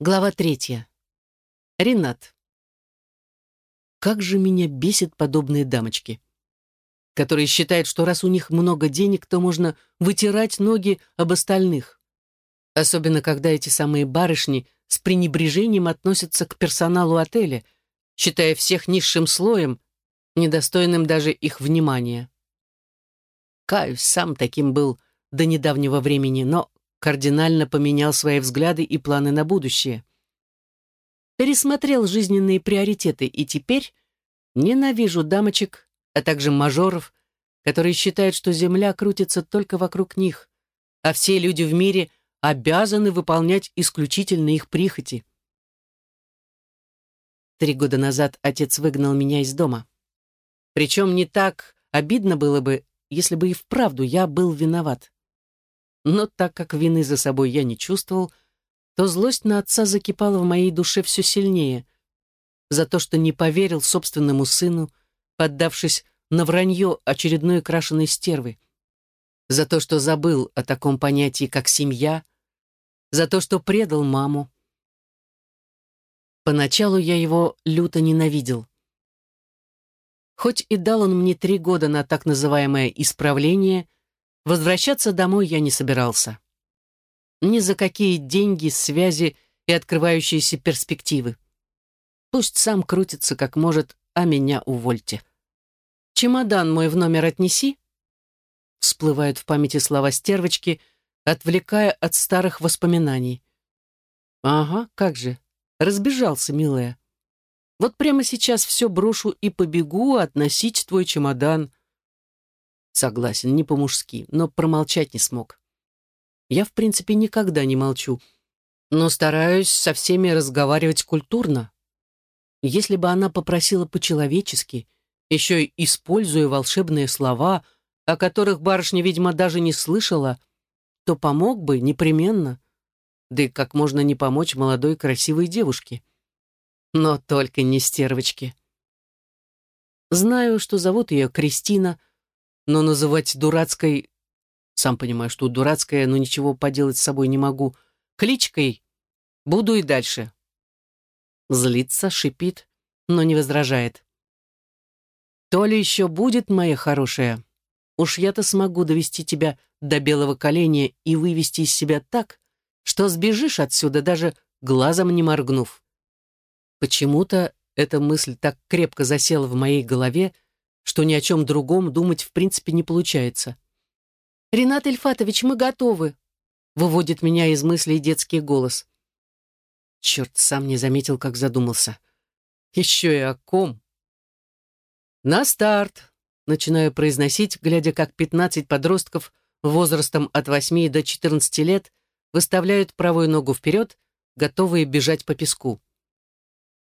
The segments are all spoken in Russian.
Глава третья. Ренат. Как же меня бесит подобные дамочки, которые считают, что раз у них много денег, то можно вытирать ноги об остальных. Особенно, когда эти самые барышни с пренебрежением относятся к персоналу отеля, считая всех низшим слоем, недостойным даже их внимания. Каюсь, сам таким был до недавнего времени, но кардинально поменял свои взгляды и планы на будущее. Пересмотрел жизненные приоритеты и теперь ненавижу дамочек, а также мажоров, которые считают, что Земля крутится только вокруг них, а все люди в мире обязаны выполнять исключительно их прихоти. Три года назад отец выгнал меня из дома. Причем не так обидно было бы, если бы и вправду я был виноват. Но так как вины за собой я не чувствовал, то злость на отца закипала в моей душе все сильнее. За то, что не поверил собственному сыну, поддавшись на вранье очередной крашеной стервы. За то, что забыл о таком понятии, как семья. За то, что предал маму. Поначалу я его люто ненавидел. Хоть и дал он мне три года на так называемое «исправление», Возвращаться домой я не собирался. Ни за какие деньги, связи и открывающиеся перспективы. Пусть сам крутится как может, а меня увольте. «Чемодан мой в номер отнеси», всплывают в памяти слова стервочки, отвлекая от старых воспоминаний. «Ага, как же, разбежался, милая. Вот прямо сейчас все брошу и побегу относить твой чемодан. Согласен, не по-мужски, но промолчать не смог. Я, в принципе, никогда не молчу, но стараюсь со всеми разговаривать культурно. Если бы она попросила по-человечески, еще и используя волшебные слова, о которых барышня, видимо, даже не слышала, то помог бы непременно. Да и как можно не помочь молодой красивой девушке? Но только не стервочки. Знаю, что зовут ее Кристина — но называть дурацкой... Сам понимаю, что дурацкая, но ничего поделать с собой не могу. Кличкой буду и дальше. Злится, шипит, но не возражает. То ли еще будет, моя хорошая. Уж я-то смогу довести тебя до белого коленя и вывести из себя так, что сбежишь отсюда, даже глазом не моргнув. Почему-то эта мысль так крепко засела в моей голове, что ни о чем другом думать в принципе не получается. «Ренат Ильфатович, мы готовы», — выводит меня из мыслей детский голос. Черт, сам не заметил, как задумался. Еще и о ком. «На старт!» — начинаю произносить, глядя, как пятнадцать подростков возрастом от восьми до четырнадцати лет выставляют правую ногу вперед, готовые бежать по песку.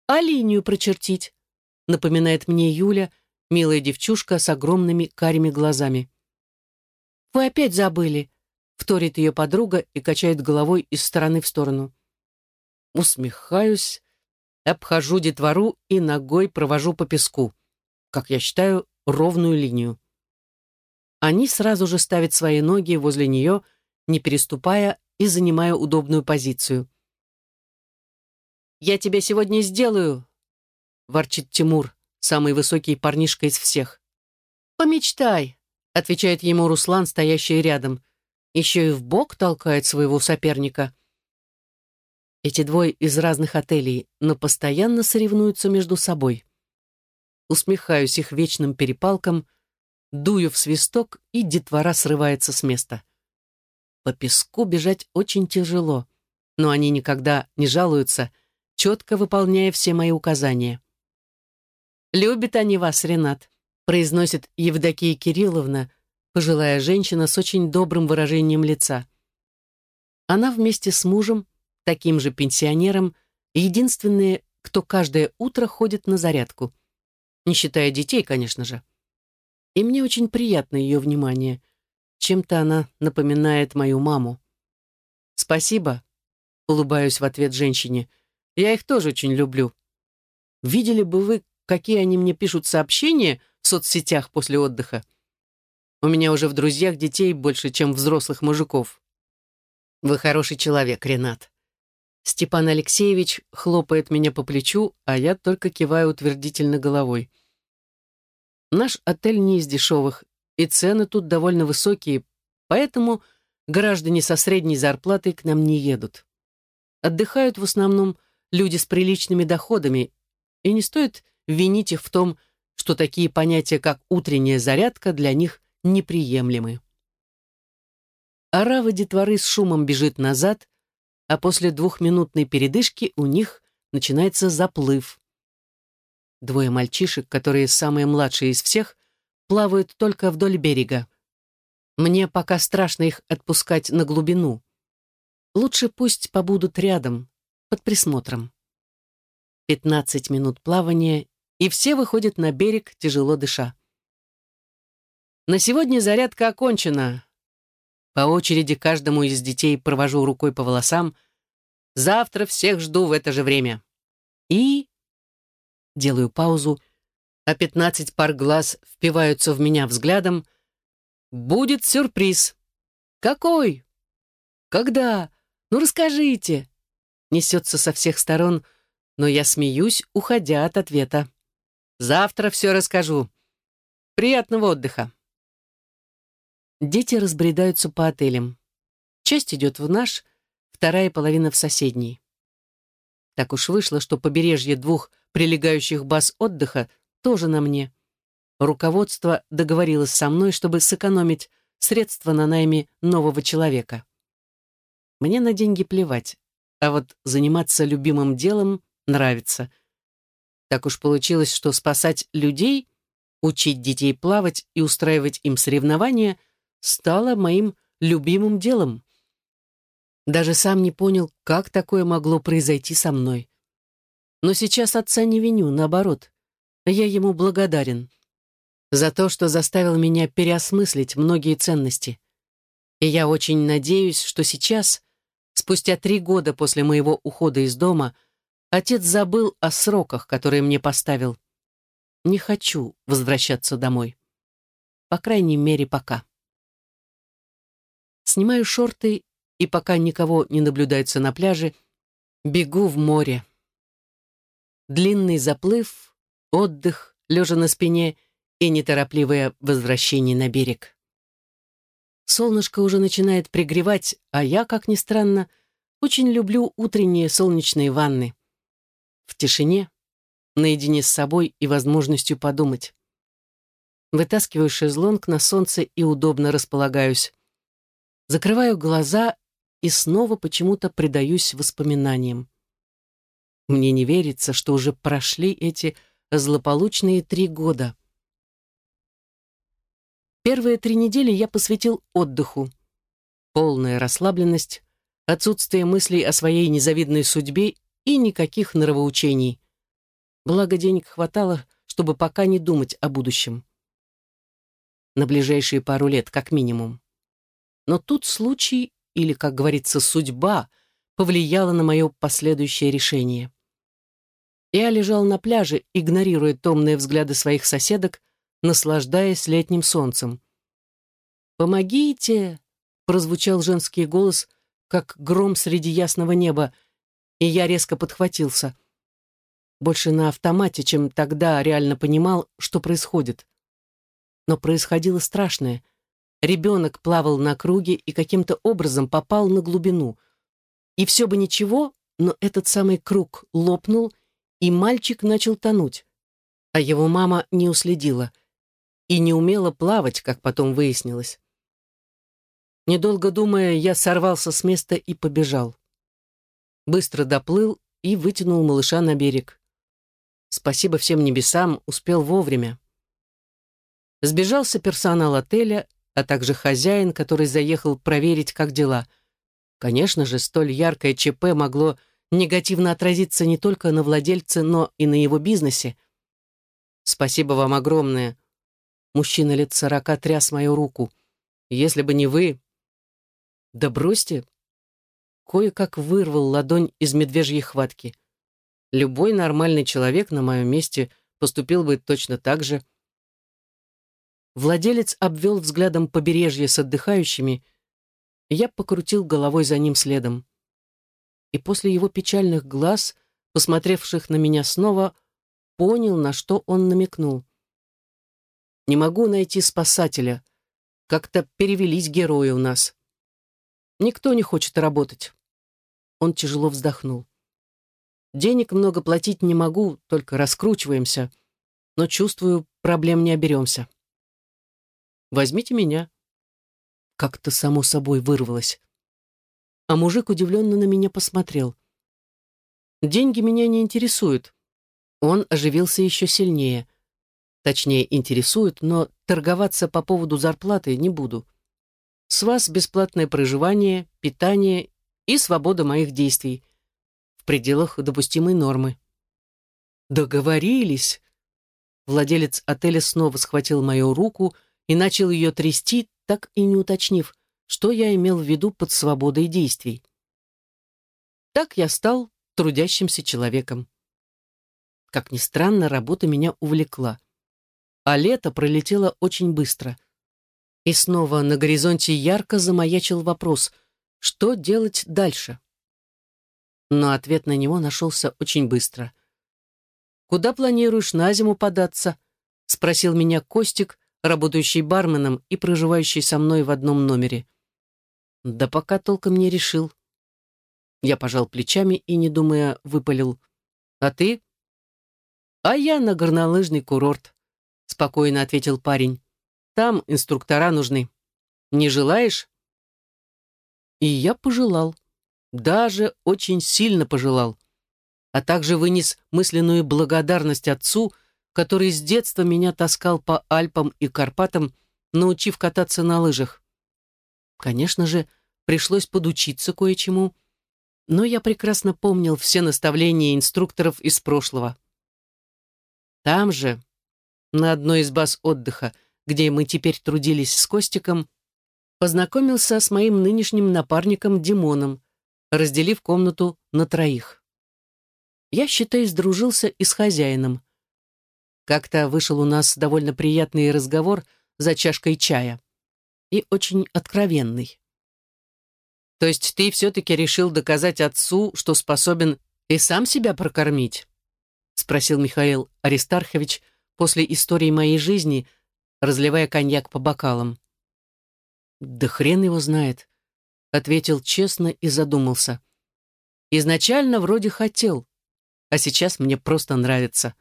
«А линию прочертить?» — напоминает мне Юля — милая девчушка с огромными карими глазами. «Вы опять забыли», — вторит ее подруга и качает головой из стороны в сторону. Усмехаюсь, обхожу детвору и ногой провожу по песку, как я считаю, ровную линию. Они сразу же ставят свои ноги возле нее, не переступая и занимая удобную позицию. «Я тебя сегодня сделаю», — ворчит Тимур, самый высокий парнишка из всех. «Помечтай», — отвечает ему Руслан, стоящий рядом. Еще и в бок толкает своего соперника. Эти двое из разных отелей, но постоянно соревнуются между собой. Усмехаюсь их вечным перепалкам, дую в свисток, и детвора срывается с места. По песку бежать очень тяжело, но они никогда не жалуются, четко выполняя все мои указания. «Любят они вас, Ренат», — произносит Евдокия Кирилловна, пожилая женщина с очень добрым выражением лица. Она вместе с мужем, таким же пенсионером, единственные, кто каждое утро ходит на зарядку. Не считая детей, конечно же. И мне очень приятно ее внимание. Чем-то она напоминает мою маму. «Спасибо», — улыбаюсь в ответ женщине. «Я их тоже очень люблю. Видели бы вы, какие они мне пишут сообщения в соцсетях после отдыха. У меня уже в друзьях детей больше, чем взрослых мужиков. Вы хороший человек, Ренат. Степан Алексеевич хлопает меня по плечу, а я только киваю утвердительно головой. Наш отель не из дешевых, и цены тут довольно высокие, поэтому граждане со средней зарплатой к нам не едут. Отдыхают в основном люди с приличными доходами, и не стоит винить их в том, что такие понятия, как утренняя зарядка, для них неприемлемы. Орава детворы с шумом бежит назад, а после двухминутной передышки у них начинается заплыв. Двое мальчишек, которые самые младшие из всех, плавают только вдоль берега. Мне пока страшно их отпускать на глубину. Лучше пусть побудут рядом, под присмотром. Пятнадцать минут плавания, и все выходят на берег, тяжело дыша. На сегодня зарядка окончена. По очереди каждому из детей провожу рукой по волосам. Завтра всех жду в это же время. И... Делаю паузу, а пятнадцать пар глаз впиваются в меня взглядом. Будет сюрприз. Какой? Когда? Ну расскажите. Несется со всех сторон, но я смеюсь, уходя от ответа. Завтра все расскажу. Приятного отдыха. Дети разбредаются по отелям. Часть идет в наш, вторая половина в соседний. Так уж вышло, что побережье двух прилегающих баз отдыха тоже на мне. Руководство договорилось со мной, чтобы сэкономить средства на найме нового человека. Мне на деньги плевать, а вот заниматься любимым делом нравится. Так уж получилось, что спасать людей, учить детей плавать и устраивать им соревнования — стало моим любимым делом. Даже сам не понял, как такое могло произойти со мной. Но сейчас отца не виню, наоборот. Я ему благодарен за то, что заставил меня переосмыслить многие ценности. И я очень надеюсь, что сейчас, спустя три года после моего ухода из дома, отец забыл о сроках, которые мне поставил. Не хочу возвращаться домой. По крайней мере, пока. Снимаю шорты и, пока никого не наблюдается на пляже, бегу в море. Длинный заплыв, отдых, лежа на спине и неторопливое возвращение на берег. Солнышко уже начинает пригревать, а я, как ни странно, очень люблю утренние солнечные ванны. В тишине, наедине с собой и возможностью подумать. Вытаскиваю шезлонг на солнце и удобно располагаюсь. Закрываю глаза и снова почему-то предаюсь воспоминаниям. Мне не верится, что уже прошли эти злополучные три года. Первые три недели я посвятил отдыху. Полная расслабленность, отсутствие мыслей о своей незавидной судьбе и никаких нравоучений. Благо денег хватало, чтобы пока не думать о будущем. На ближайшие пару лет, как минимум. Но тут случай, или, как говорится, судьба, повлияла на мое последующее решение. Я лежал на пляже, игнорируя томные взгляды своих соседок, наслаждаясь летним солнцем. «Помогите!» — прозвучал женский голос, как гром среди ясного неба, и я резко подхватился. Больше на автомате, чем тогда реально понимал, что происходит. Но происходило страшное — Ребенок плавал на круге и каким-то образом попал на глубину. И все бы ничего, но этот самый круг лопнул, и мальчик начал тонуть. А его мама не уследила и не умела плавать, как потом выяснилось. Недолго думая, я сорвался с места и побежал. Быстро доплыл и вытянул малыша на берег. Спасибо всем небесам, успел вовремя. Сбежался персонал отеля, а также хозяин, который заехал проверить, как дела. Конечно же, столь яркое ЧП могло негативно отразиться не только на владельце, но и на его бизнесе. Спасибо вам огромное. Мужчина лет сорока тряс мою руку. Если бы не вы... Да бросьте. Кое-как вырвал ладонь из медвежьей хватки. Любой нормальный человек на моем месте поступил бы точно так же. Владелец обвел взглядом побережье с отдыхающими, и я покрутил головой за ним следом. и после его печальных глаз, посмотревших на меня снова, понял, на что он намекнул. «Не могу найти спасателя. Как-то перевелись герои у нас. Никто не хочет работать». Он тяжело вздохнул. «Денег много платить не могу, только раскручиваемся, но, чувствую, проблем не оберемся. Возьмите меня». Как-то само собой вырвалось. А мужик удивленно на меня посмотрел. «Деньги меня не интересуют». Он оживился еще сильнее. Точнее, интересует, но торговаться по поводу зарплаты не буду. С вас бесплатное проживание, питание и свобода моих действий. В пределах допустимой нормы. Договорились. Владелец отеля снова схватил мою руку и начал ее трясти, так и не уточнив, что я имел в виду под свободой действий. Так я стал трудящимся человеком. Как ни странно, работа меня увлекла. А лето пролетело очень быстро. И снова на горизонте ярко замаячил вопрос, что делать дальше? Но ответ на него нашелся очень быстро. «Куда планируешь на зиму податься?» — спросил меня Костик, работающий барменом и проживающий со мной в одном номере. Да пока толком не решил. Я пожал плечами и, не думая, выпалил. «А ты?» «А я на горнолыжный курорт», — спокойно ответил парень. «Там инструктора нужны. Не желаешь?» И я пожелал. Даже очень сильно пожелал. А также вынес мысленную благодарность отцу, который с детства меня таскал по Альпам и Карпатам, научив кататься на лыжах. Конечно же, пришлось подучиться кое-чему, но я прекрасно помнил все наставления инструкторов из прошлого. Там же, на одной из баз отдыха, где мы теперь трудились с Костиком, познакомился с моим нынешним напарником Димоном, разделив комнату на троих. Я, считай, сдружился и с хозяином. Как-то вышел у нас довольно приятный разговор за чашкой чая. И очень откровенный. То есть ты все-таки решил доказать отцу, что способен и сам себя прокормить? Спросил Михаил Аристархович после истории моей жизни, разливая коньяк по бокалам. Да хрен его знает, ответил честно и задумался. Изначально вроде хотел, а сейчас мне просто нравится.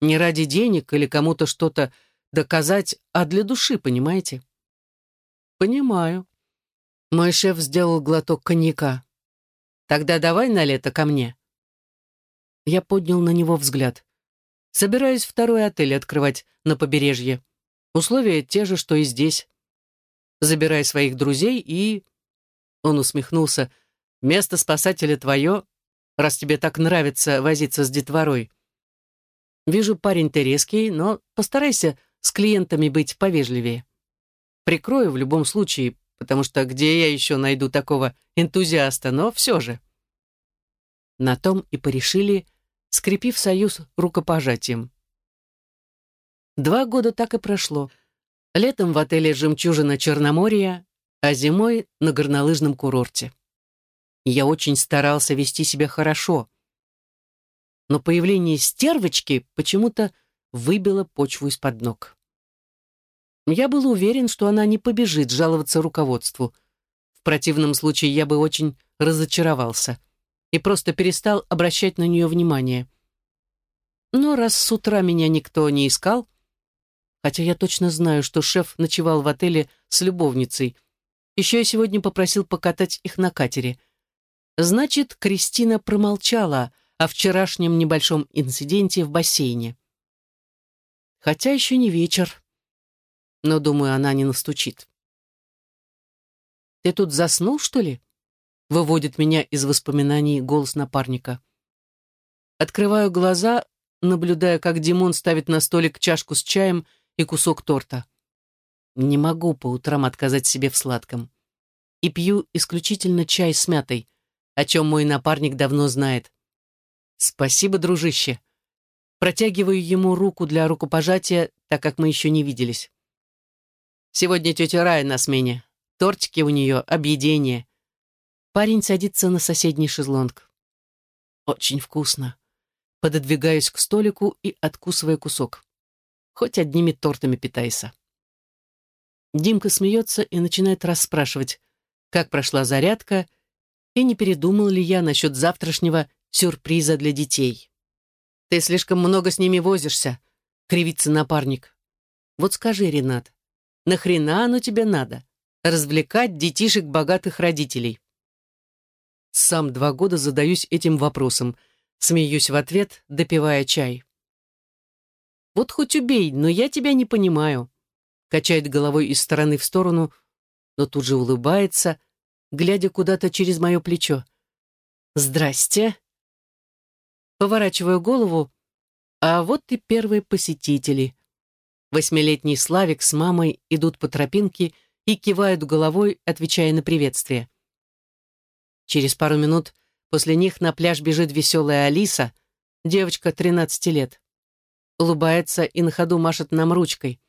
Не ради денег или кому-то что-то доказать, а для души, понимаете? Понимаю. Мой шеф сделал глоток коньяка. Тогда давай на лето ко мне. Я поднял на него взгляд. Собираюсь второй отель открывать на побережье. Условия те же, что и здесь. Забирай своих друзей и... Он усмехнулся. Место спасателя твое, раз тебе так нравится возиться с детворой. Вижу, парень ты резкий, но постарайся с клиентами быть повежливее. Прикрою в любом случае, потому что где я еще найду такого энтузиаста, но все же. На том и порешили, скрепив союз рукопожатием. Два года так и прошло. Летом в отеле «Жемчужина Черноморья», а зимой на горнолыжном курорте. Я очень старался вести себя хорошо, но появление стервочки почему-то выбило почву из-под ног. Я был уверен, что она не побежит жаловаться руководству. В противном случае я бы очень разочаровался и просто перестал обращать на нее внимание. Но раз с утра меня никто не искал, хотя я точно знаю, что шеф ночевал в отеле с любовницей, еще я сегодня попросил покатать их на катере. Значит, Кристина промолчала — о вчерашнем небольшом инциденте в бассейне. Хотя еще не вечер, но, думаю, она не настучит. «Ты тут заснул, что ли?» — выводит меня из воспоминаний голос напарника. Открываю глаза, наблюдая, как Димон ставит на столик чашку с чаем и кусок торта. Не могу по утрам отказать себе в сладком. И пью исключительно чай с мятой, о чем мой напарник давно знает. «Спасибо, дружище». Протягиваю ему руку для рукопожатия, так как мы еще не виделись. Сегодня тетя Рая на смене. Тортики у нее, объедение. Парень садится на соседний шезлонг. Очень вкусно. Пододвигаюсь к столику и откусываю кусок. Хоть одними тортами питайся. Димка смеется и начинает расспрашивать, как прошла зарядка и не передумал ли я насчет завтрашнего сюрприза для детей. «Ты слишком много с ними возишься», — кривится напарник. «Вот скажи, Ренат, нахрена оно тебе надо? Развлекать детишек богатых родителей?» Сам два года задаюсь этим вопросом, смеюсь в ответ, допивая чай. «Вот хоть убей, но я тебя не понимаю», — качает головой из стороны в сторону, но тут же улыбается, глядя куда-то через мое плечо. «Здрасте!» Поворачиваю голову, а вот и первые посетители. Восьмилетний Славик с мамой идут по тропинке и кивают головой, отвечая на приветствие. Через пару минут после них на пляж бежит веселая Алиса, девочка 13 лет. Улыбается и на ходу машет нам ручкой.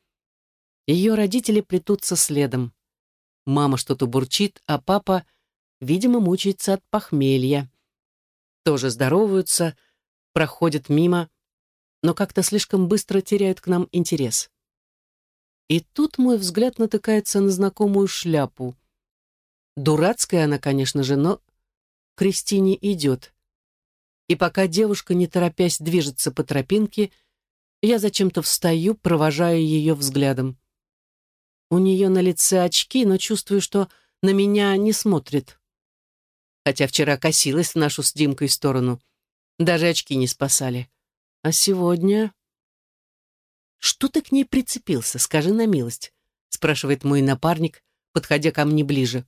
Ее родители плетутся следом. Мама что-то бурчит, а папа, видимо, мучается от похмелья. Тоже здороваются, проходят мимо, но как-то слишком быстро теряют к нам интерес. И тут мой взгляд натыкается на знакомую шляпу. Дурацкая она, конечно же, но Кристине идет. И пока девушка, не торопясь, движется по тропинке, я зачем-то встаю, провожая ее взглядом. У нее на лице очки, но чувствую, что на меня не смотрит. Хотя вчера косилась в нашу с Димкой сторону. Даже очки не спасали. А сегодня... «Что ты к ней прицепился, скажи на милость?» спрашивает мой напарник, подходя ко мне ближе.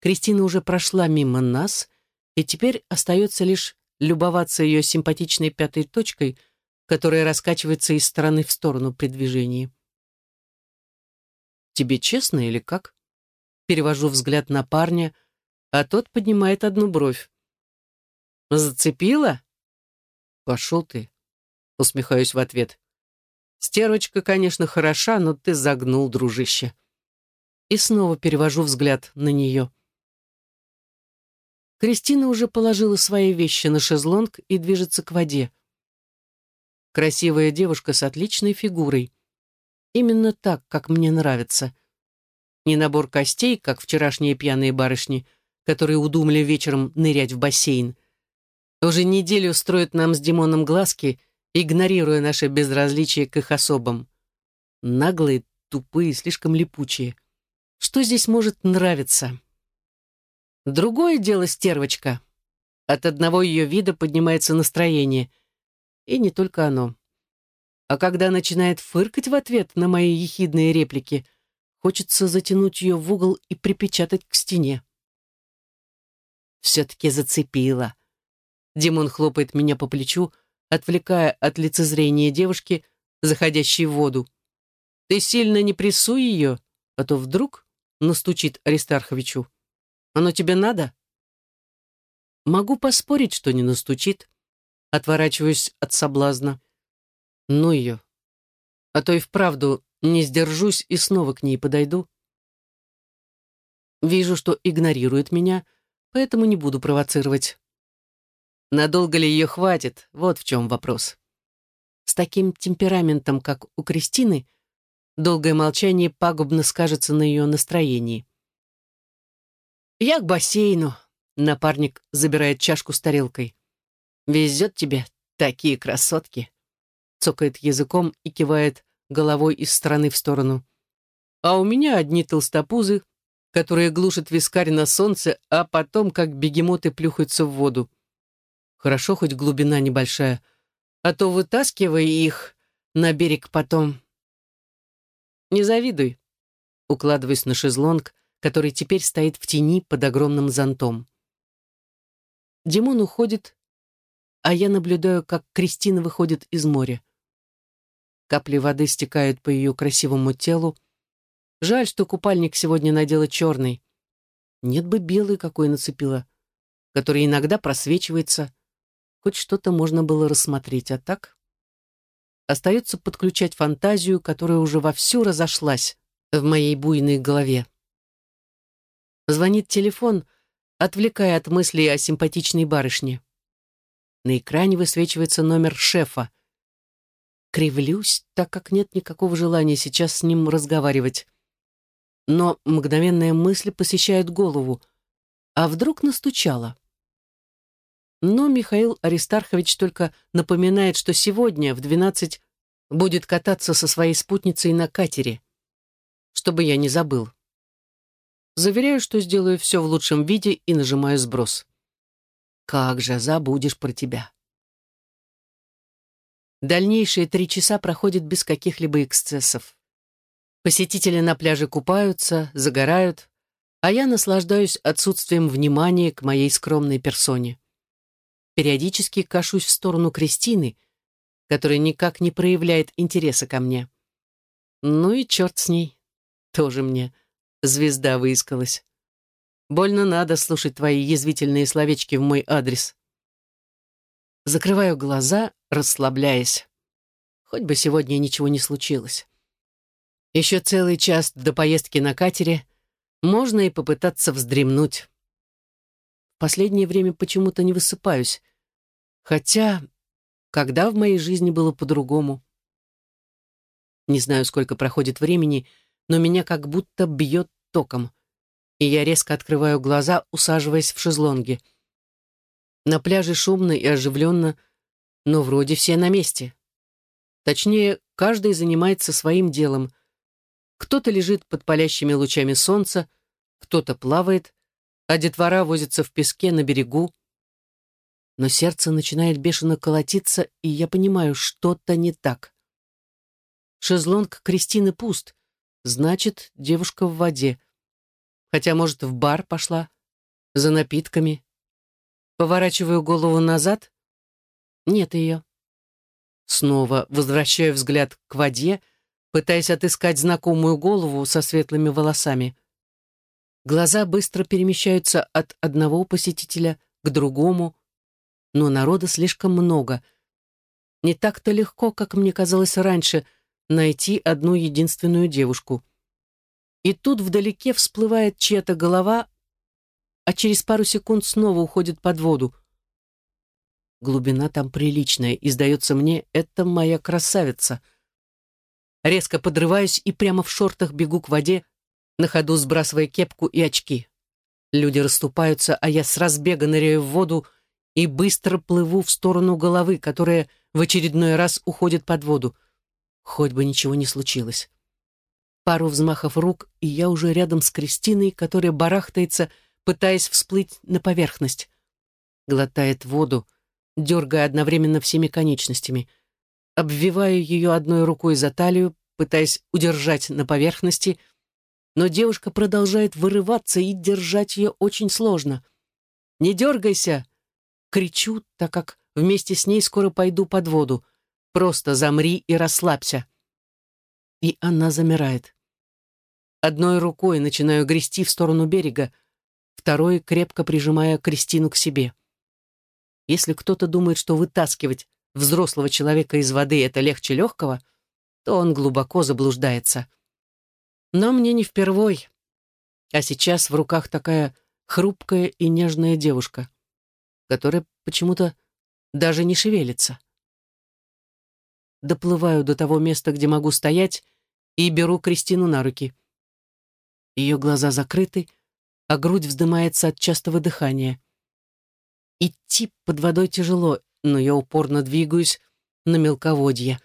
Кристина уже прошла мимо нас, и теперь остается лишь любоваться ее симпатичной пятой точкой, которая раскачивается из стороны в сторону при движении. «Тебе честно или как?» Перевожу взгляд на парня, а тот поднимает одну бровь. Зацепила? Пошел ты. Усмехаюсь в ответ. Стервочка, конечно, хороша, но ты загнул, дружище. И снова перевожу взгляд на нее. Кристина уже положила свои вещи на шезлонг и движется к воде. Красивая девушка с отличной фигурой. Именно так, как мне нравится. Не набор костей, как вчерашние пьяные барышни, которые удумали вечером нырять в бассейн, уже неделю строят нам с Димоном глазки, игнорируя наше безразличие к их особам. Наглые, тупые, слишком липучие. Что здесь может нравиться? Другое дело стервочка. От одного ее вида поднимается настроение. И не только оно. А когда начинает фыркать в ответ на мои ехидные реплики, хочется затянуть ее в угол и припечатать к стене. Все-таки зацепила. Димон хлопает меня по плечу, отвлекая от лицезрения девушки, заходящей в воду. «Ты сильно не прессуй ее, а то вдруг настучит Аристарховичу. Оно тебе надо?» Могу поспорить, что не настучит. Отворачиваюсь от соблазна. Ну ее. А то и вправду не сдержусь и снова к ней подойду. Вижу, что игнорирует меня, поэтому не буду провоцировать. Надолго ли ее хватит? Вот в чем вопрос. С таким темпераментом, как у Кристины, долгое молчание пагубно скажется на ее настроении. «Я к бассейну», — напарник забирает чашку с тарелкой. «Везет тебе такие красотки», — цокает языком и кивает головой из стороны в сторону. «А у меня одни толстопузы, которые глушат вискарь на солнце, а потом, как бегемоты, плюхаются в воду. Хорошо, хоть глубина небольшая, а то вытаскивай их на берег потом. Не завидуй. Укладываясь на шезлонг, который теперь стоит в тени под огромным зонтом. Димон уходит, а я наблюдаю, как Кристина выходит из моря. Капли воды стекают по ее красивому телу. Жаль, что купальник сегодня надела черный. Нет бы белый какой нацепила, который иногда просвечивается, Хоть что-то можно было рассмотреть, а так... Остается подключать фантазию, которая уже вовсю разошлась в моей буйной голове. Звонит телефон, отвлекая от мыслей о симпатичной барышне. На экране высвечивается номер шефа. Кривлюсь, так как нет никакого желания сейчас с ним разговаривать. Но мгновенная мысль посещает голову. А вдруг настучала? Но Михаил Аристархович только напоминает, что сегодня в двенадцать будет кататься со своей спутницей на катере, чтобы я не забыл. Заверяю, что сделаю все в лучшем виде и нажимаю сброс. Как же забудешь про тебя. Дальнейшие три часа проходят без каких-либо эксцессов. Посетители на пляже купаются, загорают, а я наслаждаюсь отсутствием внимания к моей скромной персоне. Периодически кашусь в сторону Кристины, которая никак не проявляет интереса ко мне. Ну и черт с ней, тоже мне звезда выискалась. Больно надо слушать твои язвительные словечки в мой адрес. Закрываю глаза, расслабляясь. Хоть бы сегодня ничего не случилось. Еще целый час до поездки на катере можно и попытаться вздремнуть. В последнее время почему-то не высыпаюсь. Хотя, когда в моей жизни было по-другому? Не знаю, сколько проходит времени, но меня как будто бьет током, и я резко открываю глаза, усаживаясь в шезлонге. На пляже шумно и оживленно, но вроде все на месте. Точнее, каждый занимается своим делом. Кто-то лежит под палящими лучами солнца, кто-то плавает, а детвора возится в песке на берегу. Но сердце начинает бешено колотиться, и я понимаю, что-то не так. Шезлонг Кристины пуст, Значит, девушка в воде. Хотя, может, в бар пошла. За напитками. Поворачиваю голову назад. Нет ее. Снова возвращаю взгляд к воде, пытаясь отыскать знакомую голову со светлыми волосами. Глаза быстро перемещаются от одного посетителя к другому, но народа слишком много. Не так-то легко, как мне казалось раньше, найти одну единственную девушку. И тут вдалеке всплывает чья-то голова, а через пару секунд снова уходит под воду. Глубина там приличная, и, сдается мне, это моя красавица. Резко подрываюсь и прямо в шортах бегу к воде, на ходу сбрасывая кепку и очки. Люди расступаются, а я с разбега ныряю в воду и быстро плыву в сторону головы, которая в очередной раз уходит под воду. Хоть бы ничего не случилось. Пару взмахов рук, и я уже рядом с Кристиной, которая барахтается, пытаясь всплыть на поверхность. Глотает воду, дергая одновременно всеми конечностями. Обвиваю ее одной рукой за талию, пытаясь удержать на поверхности, но девушка продолжает вырываться, и держать ее очень сложно. «Не дергайся!» Кричу, так как вместе с ней скоро пойду под воду — Просто замри и расслабься. И она замирает. Одной рукой начинаю грести в сторону берега, второй крепко прижимая Кристину к себе. Если кто-то думает, что вытаскивать взрослого человека из воды это легче легкого, то он глубоко заблуждается. Но мне не впервой. А сейчас в руках такая хрупкая и нежная девушка, которая почему-то даже не шевелится доплываю до того места, где могу стоять, и беру Кристину на руки. Ее глаза закрыты, а грудь вздымается от частого дыхания. Идти под водой тяжело, но я упорно двигаюсь на мелководье.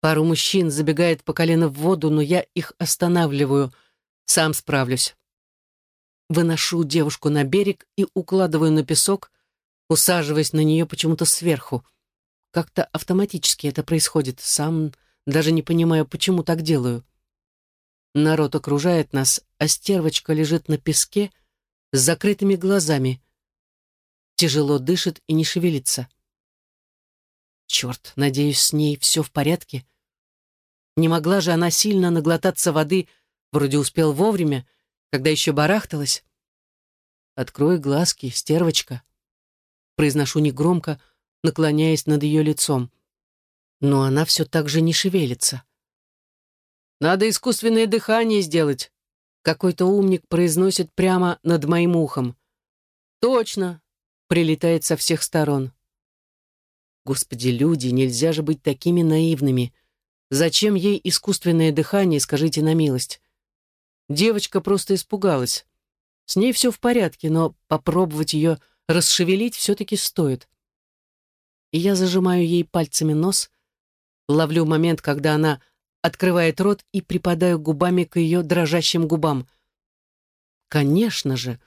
Пару мужчин забегает по колено в воду, но я их останавливаю. Сам справлюсь. Выношу девушку на берег и укладываю на песок, усаживаясь на нее почему-то сверху. Как-то автоматически это происходит, сам даже не понимаю, почему так делаю. Народ окружает нас, а стервочка лежит на песке с закрытыми глазами. Тяжело дышит и не шевелится. Черт, надеюсь, с ней все в порядке. Не могла же она сильно наглотаться воды, вроде успел вовремя, когда еще барахталась. «Открой глазки, стервочка». Произношу негромко, наклоняясь над ее лицом. Но она все так же не шевелится. «Надо искусственное дыхание сделать», — какой-то умник произносит прямо над моим ухом. Точно, прилетает со всех сторон. Господи, люди, нельзя же быть такими наивными. Зачем ей искусственное дыхание, скажите на милость? Девочка просто испугалась. С ней все в порядке, но попробовать ее расшевелить все-таки стоит. И я зажимаю ей пальцами нос, ловлю момент, когда она открывает рот и припадаю губами к ее дрожащим губам. Конечно же,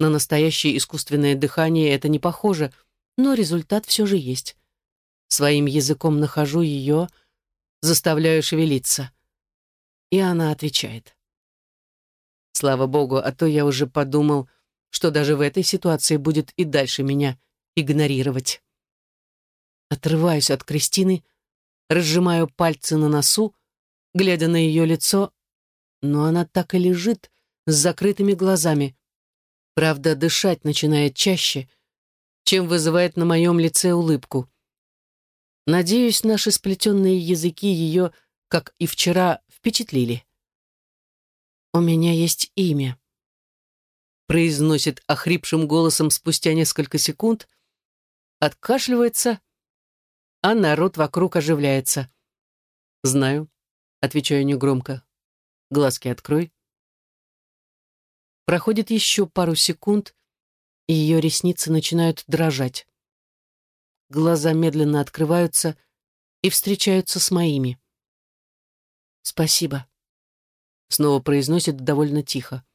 на настоящее искусственное дыхание это не похоже, но результат все же есть. Своим языком нахожу ее, заставляю шевелиться. И она отвечает. Слава богу, а то я уже подумал, что даже в этой ситуации будет и дальше меня игнорировать. Отрываюсь от Кристины, разжимаю пальцы на носу, глядя на ее лицо, но она так и лежит с закрытыми глазами. Правда, дышать начинает чаще, чем вызывает на моем лице улыбку. Надеюсь, наши сплетенные языки ее, как и вчера, впечатлили. «У меня есть имя», — произносит охрипшим голосом спустя несколько секунд, откашливается, а народ вокруг оживляется. «Знаю», — отвечаю негромко. «Глазки открой». Проходит еще пару секунд, и ее ресницы начинают дрожать. Глаза медленно открываются и встречаются с моими. «Спасибо», — снова произносит довольно тихо.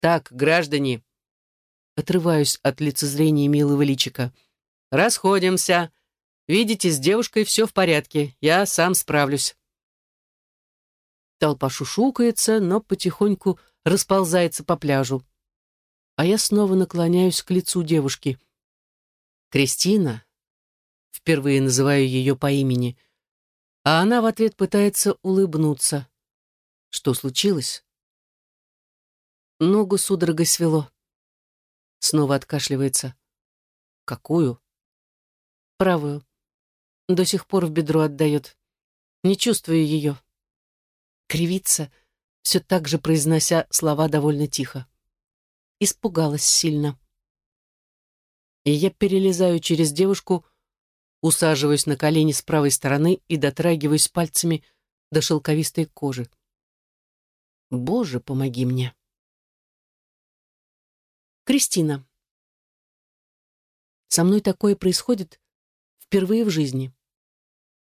«Так, граждане», — отрываюсь от лицезрения милого личика, — «расходимся. Видите, с девушкой все в порядке, я сам справлюсь». Толпа шушукается, но потихоньку расползается по пляжу. А я снова наклоняюсь к лицу девушки — Кристина, впервые называю ее по имени, а она в ответ пытается улыбнуться. Что случилось? Ногу судорогой свело. Снова откашливается. Какую? Правую. До сих пор в бедро отдает. Не чувствую ее. Кривится, все так же произнося слова довольно тихо. Испугалась сильно и я перелезаю через девушку, усаживаюсь на колени с правой стороны и дотрагиваюсь пальцами до шелковистой кожи. Боже, помоги мне. Кристина. Со мной такое происходит впервые в жизни.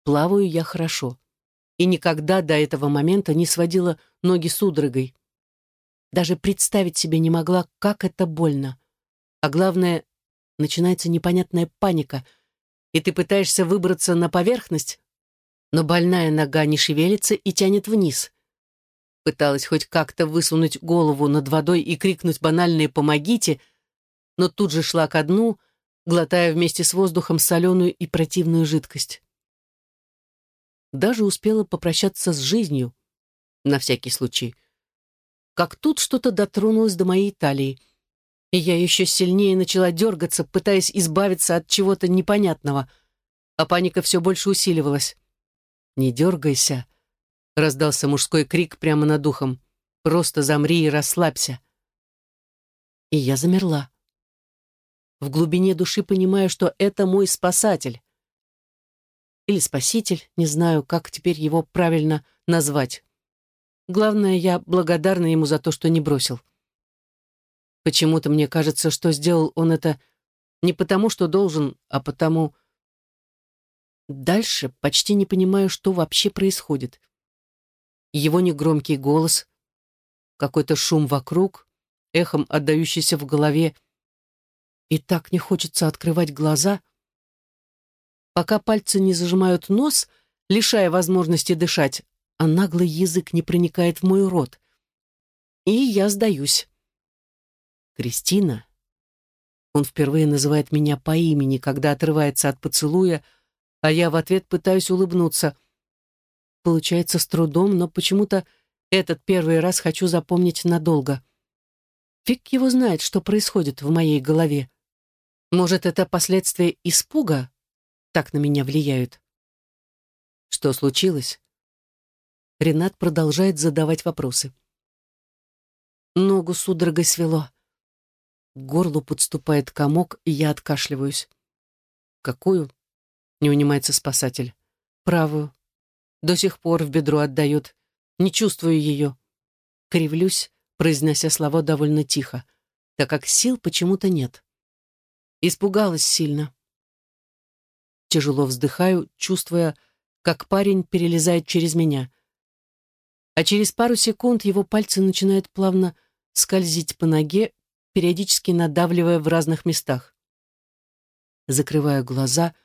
Плаваю я хорошо и никогда до этого момента не сводила ноги судорогой. Даже представить себе не могла, как это больно. А главное, начинается непонятная паника, и ты пытаешься выбраться на поверхность, но больная нога не шевелится и тянет вниз. Пыталась хоть как-то высунуть голову над водой и крикнуть банальные «помогите», но тут же шла ко дну, глотая вместе с воздухом соленую и противную жидкость. Даже успела попрощаться с жизнью, на всякий случай. Как тут что-то дотронулось до моей талии — и я еще сильнее начала дергаться, пытаясь избавиться от чего-то непонятного, а паника все больше усиливалась. «Не дергайся», — раздался мужской крик прямо над ухом. «Просто замри и расслабься». И я замерла. В глубине души понимаю, что это мой спасатель. Или спаситель, не знаю, как теперь его правильно назвать. Главное, я благодарна ему за то, что не бросил. Почему-то мне кажется, что сделал он это не потому, что должен, а потому... Дальше почти не понимаю, что вообще происходит. Его негромкий голос, какой-то шум вокруг, эхом отдающийся в голове. И так не хочется открывать глаза. Пока пальцы не зажимают нос, лишая возможности дышать, а наглый язык не проникает в мой рот. И я сдаюсь. Кристина. Он впервые называет меня по имени, когда отрывается от поцелуя, а я в ответ пытаюсь улыбнуться. Получается с трудом, но почему-то этот первый раз хочу запомнить надолго. Фиг его знает, что происходит в моей голове. Может, это последствия испуга так на меня влияют? Что случилось? Ренат продолжает задавать вопросы. Ногу судорогой свело. К горлу подступает комок, и я откашливаюсь. «Какую?» — не унимается спасатель. «Правую. До сих пор в бедро отдает. Не чувствую ее». Кривлюсь, произнося слова довольно тихо, так как сил почему-то нет. Испугалась сильно. Тяжело вздыхаю, чувствуя, как парень перелезает через меня. А через пару секунд его пальцы начинают плавно скользить по ноге, периодически надавливая в разных местах. Закрываю глаза,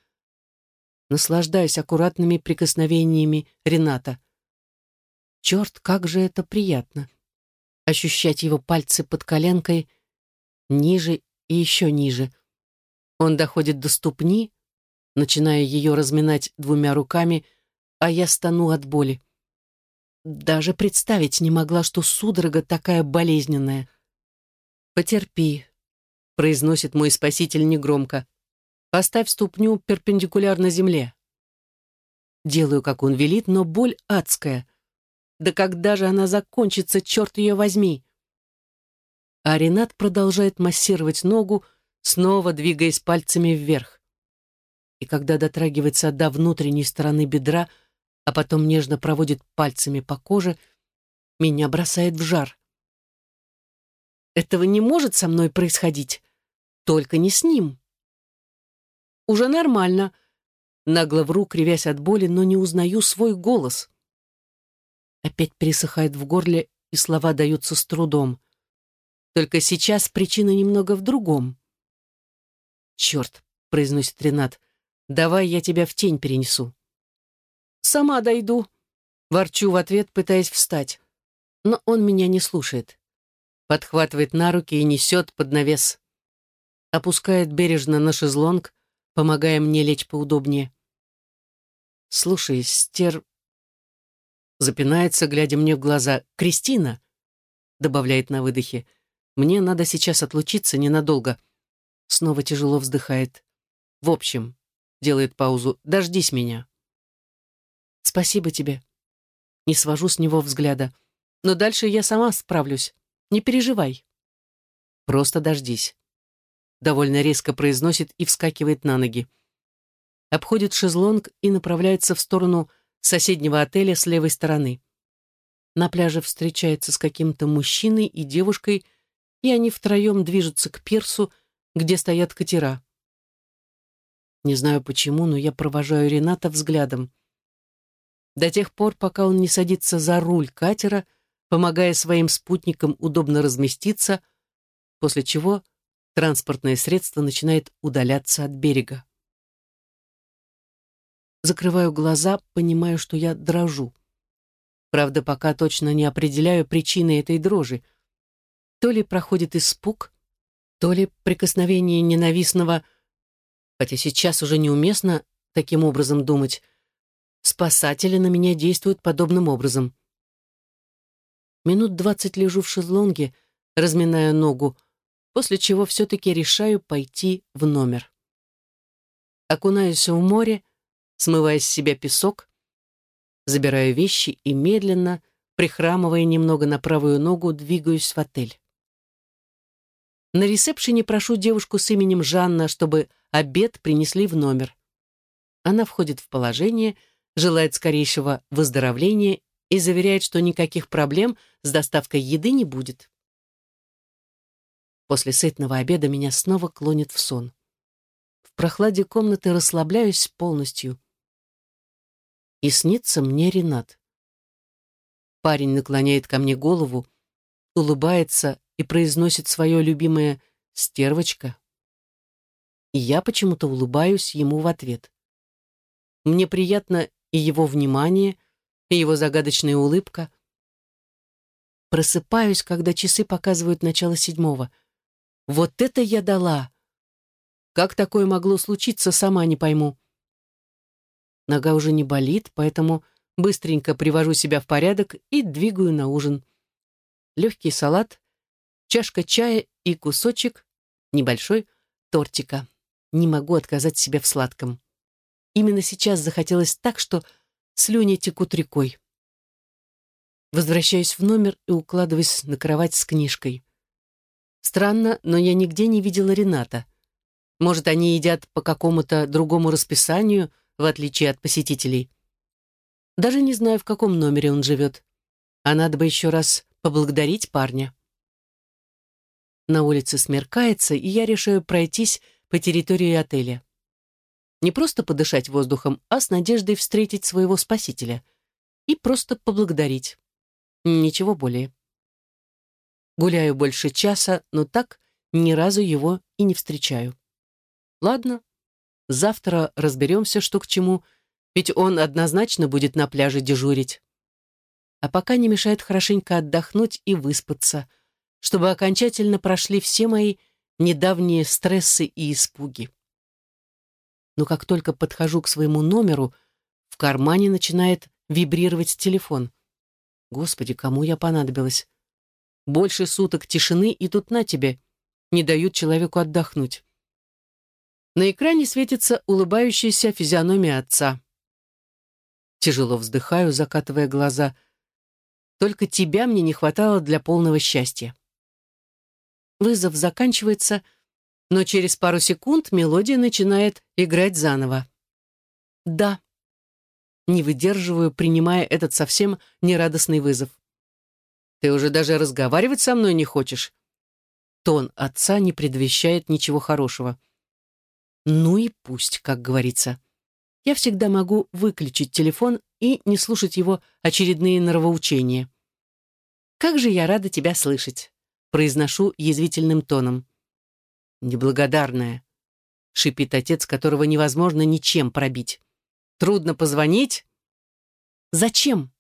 наслаждаясь аккуратными прикосновениями Рената. Черт, как же это приятно! Ощущать его пальцы под коленкой, ниже и еще ниже. Он доходит до ступни, начиная ее разминать двумя руками, а я стану от боли. Даже представить не могла, что судорога такая болезненная. «Потерпи», — произносит мой спаситель негромко. «Поставь ступню перпендикулярно земле». Делаю, как он велит, но боль адская. Да когда же она закончится, черт ее возьми? А Ренат продолжает массировать ногу, снова двигаясь пальцами вверх. И когда дотрагивается до внутренней стороны бедра, а потом нежно проводит пальцами по коже, меня бросает в жар. Этого не может со мной происходить. Только не с ним. Уже нормально. Нагло вру, кривясь от боли, но не узнаю свой голос. Опять пересыхает в горле, и слова даются с трудом. Только сейчас причина немного в другом. «Черт», — произносит Ренат, — «давай я тебя в тень перенесу». «Сама дойду», — ворчу в ответ, пытаясь встать. Но он меня не слушает. Подхватывает на руки и несет под навес. Опускает бережно на шезлонг, помогая мне лечь поудобнее. «Слушай, стер...» Запинается, глядя мне в глаза. «Кристина!» — добавляет на выдохе. «Мне надо сейчас отлучиться ненадолго». Снова тяжело вздыхает. «В общем...» — делает паузу. «Дождись меня». Спасибо тебе. Не свожу с него взгляда. Но дальше я сама справлюсь. Не переживай. Просто дождись. Довольно резко произносит и вскакивает на ноги. Обходит шезлонг и направляется в сторону соседнего отеля с левой стороны. На пляже встречается с каким-то мужчиной и девушкой, и они втроем движутся к пирсу, где стоят катера. Не знаю почему, но я провожаю Рената взглядом до тех пор, пока он не садится за руль катера, помогая своим спутникам удобно разместиться, после чего транспортное средство начинает удаляться от берега. Закрываю глаза, понимаю, что я дрожу. Правда, пока точно не определяю причины этой дрожи. То ли проходит испуг, то ли прикосновение ненавистного, хотя сейчас уже неуместно таким образом думать, Спасатели на меня действуют подобным образом. Минут двадцать лежу в шезлонге, разминая ногу, после чего все-таки решаю пойти в номер. Окунаюсь в море, смывая с себя песок, забираю вещи и медленно, прихрамывая немного на правую ногу, двигаюсь в отель. На ресепшене прошу девушку с именем Жанна, чтобы обед принесли в номер. Она входит в положение — желает скорейшего выздоровления и заверяет, что никаких проблем с доставкой еды не будет. После сытного обеда меня снова клонит в сон. В прохладе комнаты расслабляюсь полностью. И снится мне Ренат. Парень наклоняет ко мне голову, улыбается и произносит свое любимое «стервочка». И я почему-то улыбаюсь ему в ответ. Мне приятно и его внимание, и его загадочная улыбка. Просыпаюсь, когда часы показывают начало седьмого. Вот это я дала! Как такое могло случиться, сама не пойму. Нога уже не болит, поэтому быстренько привожу себя в порядок и двигаю на ужин. Легкий салат, чашка чая и кусочек, небольшой, тортика. Не могу отказать себе в сладком. Именно сейчас захотелось так, что слюни текут рекой. Возвращаюсь в номер и укладываюсь на кровать с книжкой. Странно, но я нигде не видела Рената. Может, они едят по какому-то другому расписанию, в отличие от посетителей. Даже не знаю, в каком номере он живет. А надо бы еще раз поблагодарить парня. На улице смеркается, и я решаю пройтись по территории отеля. Не просто подышать воздухом, а с надеждой встретить своего спасителя. И просто поблагодарить. Ничего более. Гуляю больше часа, но так ни разу его и не встречаю. Ладно, завтра разберемся, что к чему, ведь он однозначно будет на пляже дежурить. А пока не мешает хорошенько отдохнуть и выспаться, чтобы окончательно прошли все мои недавние стрессы и испуги. Но как только подхожу к своему номеру, в кармане начинает вибрировать телефон. Господи, кому я понадобилась? Больше суток тишины, и тут на тебе. Не дают человеку отдохнуть. На экране светится улыбающаяся физиономия отца. Тяжело вздыхаю, закатывая глаза. Только тебя мне не хватало для полного счастья. Вызов заканчивается, но через пару секунд мелодия начинает играть заново. «Да». Не выдерживаю, принимая этот совсем нерадостный вызов. Ты уже даже разговаривать со мной не хочешь?» Тон отца не предвещает ничего хорошего. «Ну и пусть», как говорится. Я всегда могу выключить телефон и не слушать его очередные нравоучения. «Как же я рада тебя слышать», — произношу язвительным тоном. «Неблагодарная», — шипит отец, которого невозможно ничем пробить. «Трудно позвонить?» «Зачем?»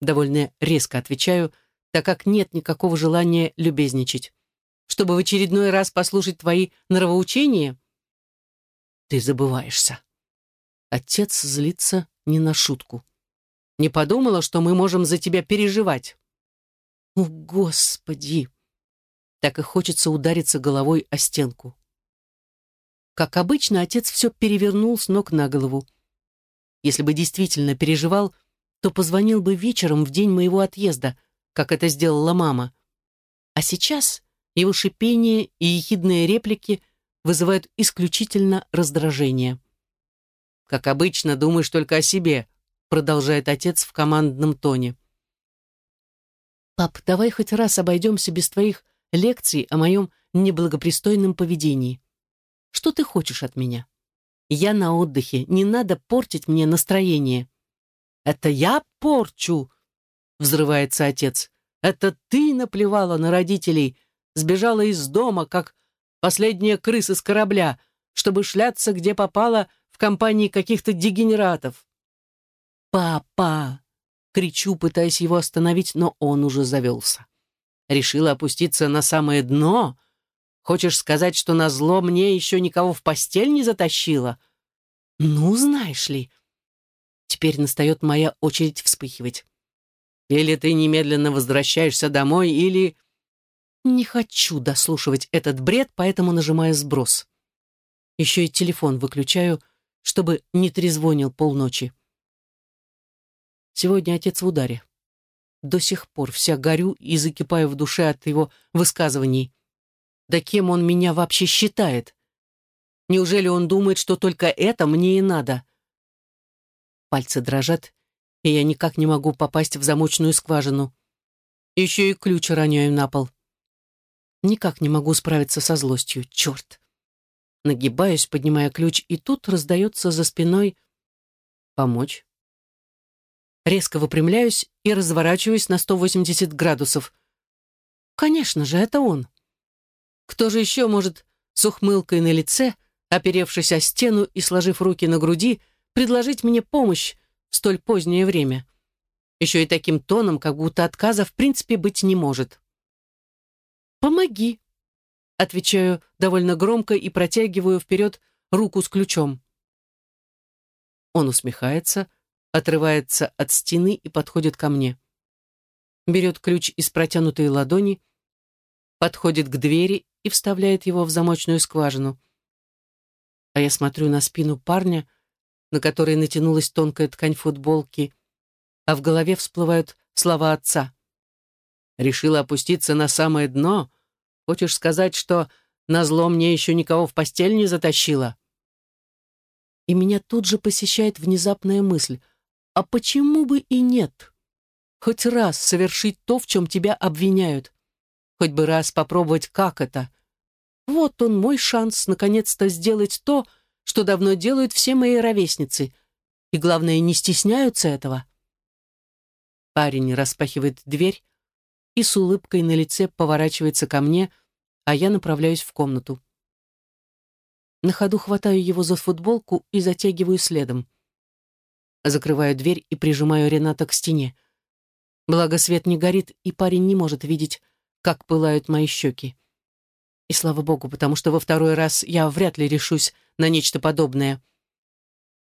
Довольно резко отвечаю, так как нет никакого желания любезничать. Чтобы в очередной раз послушать твои нравоучения? Ты забываешься. Отец злится не на шутку. Не подумала, что мы можем за тебя переживать. О, Господи! Так и хочется удариться головой о стенку. Как обычно, отец все перевернул с ног на голову. Если бы действительно переживал, то позвонил бы вечером в день моего отъезда — как это сделала мама. А сейчас его шипение и ехидные реплики вызывают исключительно раздражение. «Как обычно, думаешь только о себе», продолжает отец в командном тоне. «Пап, давай хоть раз обойдемся без твоих лекций о моем неблагопристойном поведении. Что ты хочешь от меня? Я на отдыхе, не надо портить мне настроение». «Это я порчу!» взрывается отец. «Это ты наплевала на родителей, сбежала из дома, как последняя крыса с корабля, чтобы шляться, где попала, в компании каких-то дегенератов». «Папа!» — кричу, пытаясь его остановить, но он уже завелся. «Решила опуститься на самое дно? Хочешь сказать, что на зло мне еще никого в постель не затащила?» «Ну, знаешь ли...» Теперь настает моя очередь вспыхивать. Или ты немедленно возвращаешься домой, или... Не хочу дослушивать этот бред, поэтому нажимаю сброс. Еще и телефон выключаю, чтобы не трезвонил полночи. Сегодня отец в ударе. До сих пор вся горю и закипаю в душе от его высказываний. Да кем он меня вообще считает? Неужели он думает, что только это мне и надо? Пальцы дрожат, и я никак не могу попасть в замочную скважину. Еще и ключ роняю на пол. Никак не могу справиться со злостью, черт. Нагибаюсь, поднимая ключ, и тут раздается за спиной «Помочь?». Резко выпрямляюсь и разворачиваюсь на 180 градусов. Конечно же, это он. Кто же еще может с ухмылкой на лице, оперевшись о стену и сложив руки на груди, предложить мне помощь, в столь позднее время. Еще и таким тоном, как будто отказа в принципе быть не может. «Помоги», — отвечаю довольно громко и протягиваю вперед руку с ключом. Он усмехается, отрывается от стены и подходит ко мне. Берет ключ из протянутой ладони, подходит к двери и вставляет его в замочную скважину. А я смотрю на спину парня, на которой натянулась тонкая ткань футболки, а в голове всплывают слова отца. Решила опуститься на самое дно, Хочешь сказать, что назло мне еще никого в постель не затащила?» И меня тут же посещает внезапная мысль. «А почему бы и нет? Хоть раз совершить то, в чем тебя обвиняют. Хоть бы раз попробовать, как это. Вот он, мой шанс, наконец-то сделать то, что давно делают все мои ровесницы. И, главное, не стесняются этого». Парень распахивает дверь и с улыбкой на лице поворачивается ко мне, а я направляюсь в комнату. На ходу хватаю его за футболку и затягиваю следом. Закрываю дверь и прижимаю Рената к стене. Благо свет не горит, и парень не может видеть, как пылают мои щеки. И слава богу, потому что во второй раз я вряд ли решусь на нечто подобное.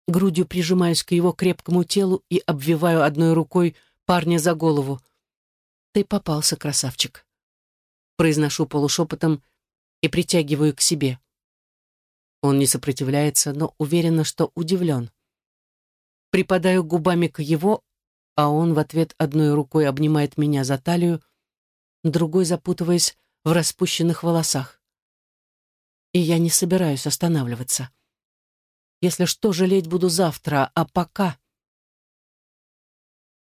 Грудью прижимаюсь к его крепкому телу и обвиваю одной рукой парня за голову. «Ты попался, красавчик!» Произношу полушепотом и притягиваю к себе. Он не сопротивляется, но уверенно, что удивлен. Припадаю губами к его, а он в ответ одной рукой обнимает меня за талию, другой запутываясь в распущенных волосах. И я не собираюсь останавливаться. Если что, жалеть буду завтра, а пока...